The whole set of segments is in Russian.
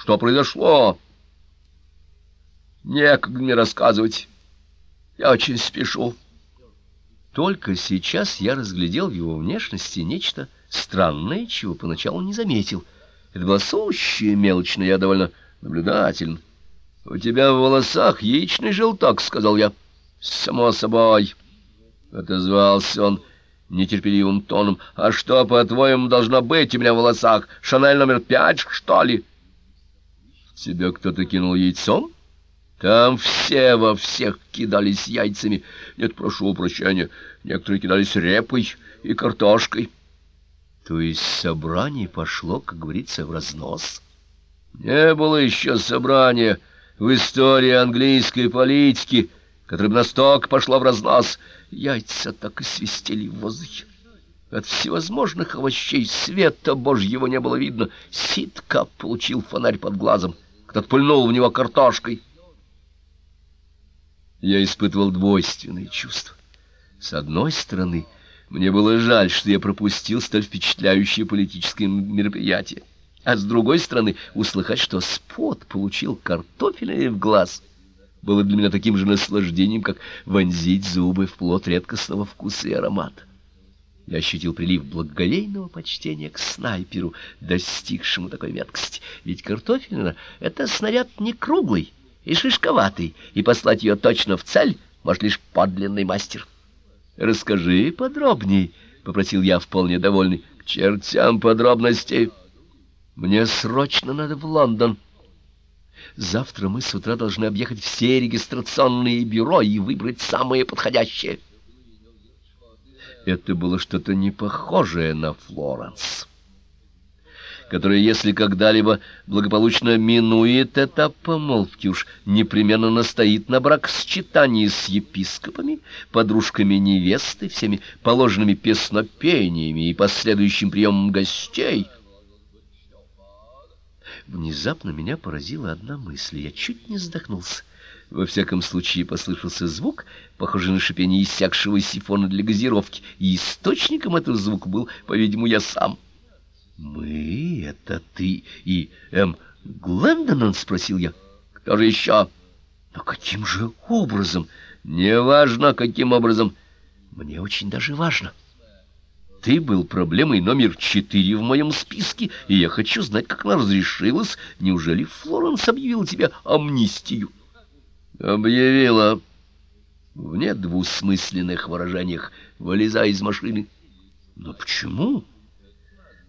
Что произошло? Некогда мне рассказывать. Я очень спешу. Только сейчас я разглядел в его внешности нечто странное, чего поначалу не заметил. Это была сущая мелочь, но я довольно наблюдателен. — У тебя в волосах яичный желток, — сказал я. — Само собой, — отозвался он нетерпеливым тоном. — А что, по-твоему, должно быть у меня в волосах? Шанель номер пять, что ли? — Тебя кто-то кинул яйцом? — там все во всех кидались яйцами. Нет, прошу прощения, некоторые кидались репой и картошкой. То есть собрание пошло, как говорится, в разнос? Не было еще собрания в истории английской политики, которое бы настолько пошло в разнос. Яйца так и свистели в воздухе. От всевозможных овощей света божьего не было видно. Ситка получил фонарь под глазом. Кто-то пульнул в него картошкой я испытывал двойственные чувства. С одной стороны, мне было жаль, что я пропустил столь впечатляющее политическое мероприятие, а с другой стороны, услыхать, что спот получил картофельный в глаз, было для меня таким же наслаждением, как вонзить зубы в плод редкостного вкуса и аромата. Я ощутил прилив благоговейного почтения к снайперу, достигшему такой меткости. Ведь картофельная — это снаряд не круглый, и шишковатый, и послать ее точно в цель может лишь подлинный мастер. «Расскажи подробней», — попросил я, вполне довольный. «К чертям подробностей! Мне срочно надо в Лондон. Завтра мы с утра должны объехать все регистрационные бюро и выбрать самые подходящие». Это было что-то не похожее на Флоренс которая, если когда-либо благополучно минует этап помолвки, уж непременно настоит на бракосчитании с епископами, подружками невесты, всеми положенными песнопениями и последующим приемом гостей. Внезапно меня поразила одна мысль, я чуть не вздохнулся. Во всяком случае послышался звук, похожий на шипение иссякшего сифона для газировки, и источником этого звука был, по-видимому, я сам — «Мы — это ты и М. Глендон?» — спросил я. «Кто же еще?» «Но каким же образом?» «Неважно, каким образом. Мне очень даже важно. Ты был проблемой номер четыре в моем списке, и я хочу знать, как она разрешилась. Неужели Флоренс объявила тебе амнистию?» «Объявила». В недвусмысленных выражениях, вылезая из машины. «Но почему?»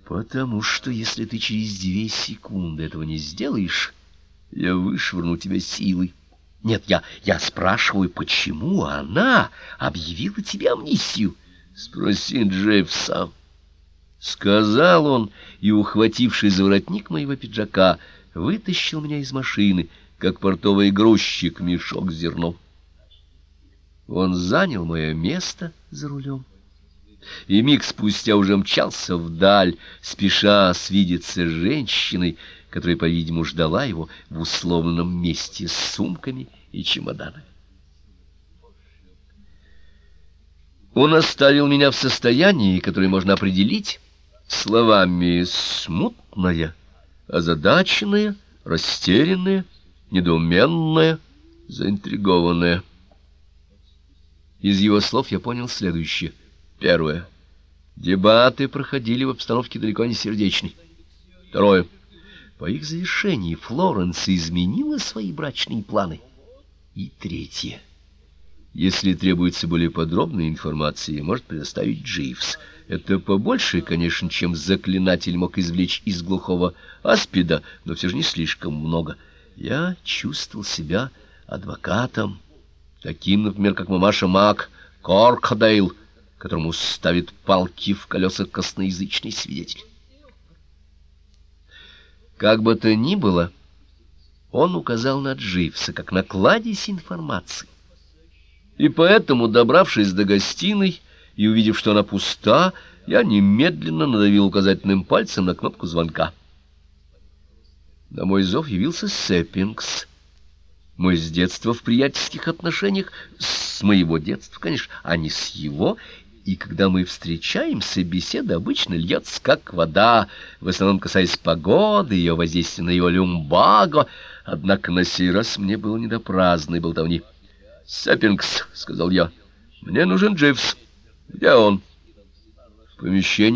Потому что если ты через две секунды этого не сделаешь, я вышвырну тебя силой. Нет, я, я спрашиваю, почему она объявила тебе амнистию? Спроси Джеффса. Сказал он, и, ухвативший за воротник моего пиджака, вытащил меня из машины, как портовый грузчик мешок с зерном. Он занял мое место за рулем и миг спустя уже мчался вдаль, спеша свидеться с женщиной, которая, по-видимому, ждала его в условленном месте с сумками и чемоданами. Он оставил меня в состоянии, которое можно определить словами «смутная», «озадаченная», «растерянная», «недоуменная», «заинтригованная». Из его слов я понял следующее — Первое. Дебаты проходили в обстановке далеко не сердечной. Второе. По их завершении Флоренс изменила свои брачные планы. И третье. Если требуется более подробная информация, может предоставить Дживс. Это побольше, конечно, чем заклинатель мог извлечь из глухого аспида, но все же не слишком много. Я чувствовал себя адвокатом, таким, например, как мамаша Мак Коркадейл, которому ставит палки в колеса косноязычный свидетель. Как бы то ни было, он указал на Дживса, как на кладезь информации. И поэтому, добравшись до гостиной и увидев, что она пуста, я немедленно надавил указательным пальцем на кнопку звонка. На мой зов явился Сеппингс. Мы с детства в приятельских отношениях, с моего детства, конечно, а не с его, и когда мы встречаемся, беседа обычно льется как вода, в основном касаясь погоды, ее воздействия на его люмбаго, однако на сей раз мне было не до праздной болтовни. «Сэппингс», — сказал я, — «мне нужен Дживс. Где он?» «В помещении».